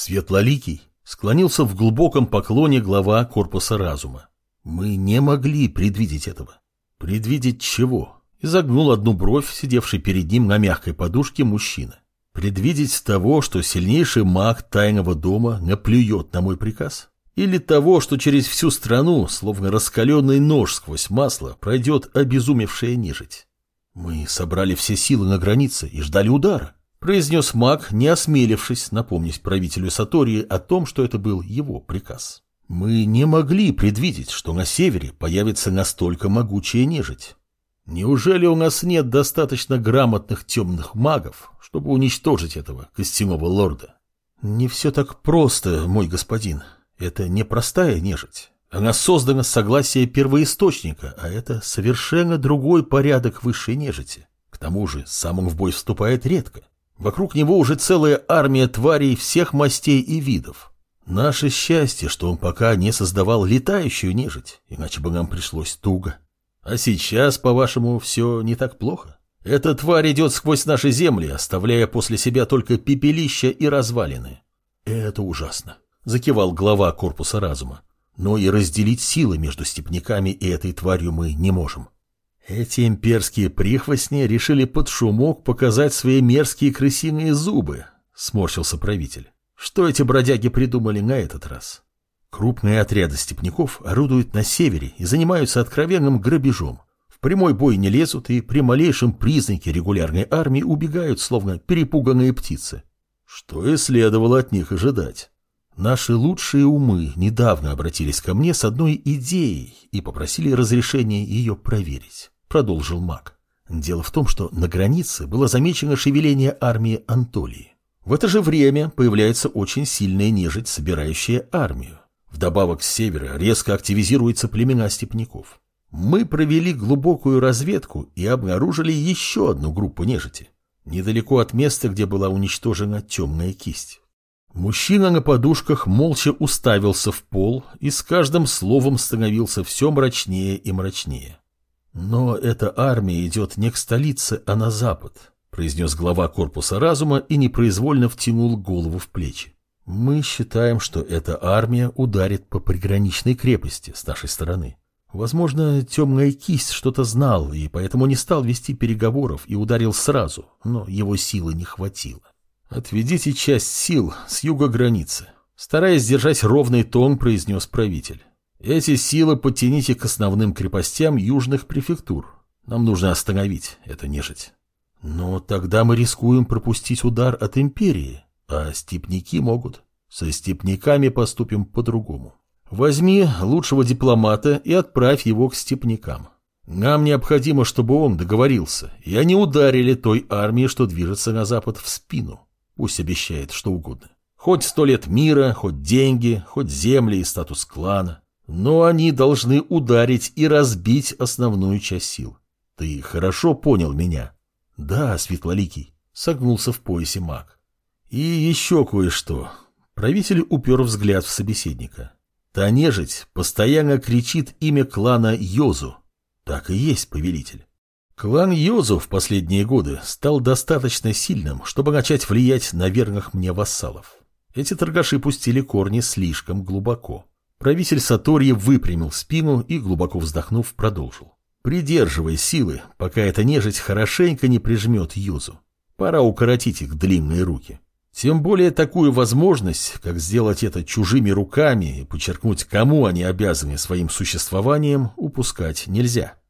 Светлоликий склонился в глубоком поклоне глава корпуса разума. Мы не могли предвидеть этого. Предвидеть чего? Изогнул одну бровь, сидевший перед ним на мягкой подушке мужчина. Предвидеть того, что сильнейший маг тайного дома наплюет на мой приказ? Или того, что через всю страну, словно раскаленный нож сквозь масло, пройдет обезумевшая нежить? Мы собрали все силы на границе и ждали удара, произнес маг, не осмелившись напомнить правителю Сатории о том, что это был его приказ. Мы не могли предвидеть, что на севере появится настолько могучая нежить. Неужели у нас нет достаточно грамотных темных магов, чтобы уничтожить этого костяного лорда? Не все так просто, мой господин. Это не простая нежить. Она создана с согласия первоисточника, а это совершенно другой порядок высшей нежити. К тому же сам он в бой вступает редко. Вокруг него уже целая армия тварей всех мастей и видов. Наше счастье, что он пока не создавал летающую нежить, иначе бы нам пришлось туго. А сейчас, по-вашему, все не так плохо? Эта тварь идет сквозь наши земли, оставляя после себя только пепелища и развалины. Это ужасно, закивал глава корпуса разума. Но и разделить силы между степняками и этой тварью мы не можем. Эти имперские прихвостни решили под шумок показать свои мерзкие крысиные зубы, сморщился правитель. Что эти бродяги придумали на этот раз? Крупные отряды степняков орудуют на севере и занимаются откровенным грабежом. В прямой бой не лезут и при малейшем признаке регулярной армии убегают, словно перепуганные птицы. Что и следовало от них ожидать. Наши лучшие умы недавно обратились ко мне с одной идеей и попросили разрешения ее проверить, продолжил маг. Дело в том, что на границе было замечено шевеление армии Антолии. В это же время появляется очень сильная нежить, собирающая армию. Вдобавок с севера резко активизируются племена степняков. Мы провели глубокую разведку и обнаружили еще одну группу нежити, недалеко от места, где была уничтожена темная кисть. Мужчина на подушках молча уставился в пол и с каждым словом становился все мрачнее и мрачнее. «Но эта армия идет не к столице, а на запад», произнес глава корпуса разума и непроизвольно втянул голову в плечи. «Мы считаем, что эта армия ударит по приграничной крепости с нашей стороны. Возможно, темная кисть что-то знал и поэтому не стал вести переговоров и ударил сразу, но его силы не хватило. «Отведите часть сил с юга границы», — стараясь держать ровный тон, произнес правитель. «Эти силы подтяните к основным крепостям южных префектур. Нам нужно остановить это нежить». «Но тогда мы рискуем пропустить удар от империи, а степняки могут. Со степняками поступим по-другому. Возьми лучшего дипломата и отправь его к степнякам. Нам необходимо, чтобы он договорился, и они ударили той армии, что движется на запад, в спину». Пусть обещает что угодно. Хоть сто лет мира, хоть деньги, хоть земли и статус клана. Но они должны ударить и разбить основную часть сил. Ты хорошо понял меня? Да, Светлоликий, согнулся в поясе маг. И еще кое-что. Правитель упер взгляд в собеседника. Та нежить постоянно кричит имя клана Йозу. Так и есть, повелитель. Клан Йозу в последние годы стал достаточно сильным, чтобы начать влиять на верных мне вассалов. Эти торгаши пустили корни слишком глубоко. Правитель Саторьи выпрямил спину и, глубоко вздохнув, продолжил. Придерживай силы, пока эта нежить хорошенько не прижмет Юзу. Пора укоротить их длинные руки. Тем более такую возможность, как сделать это чужими руками и подчеркнуть, кому они обязаны своим существованием, упускать нельзя.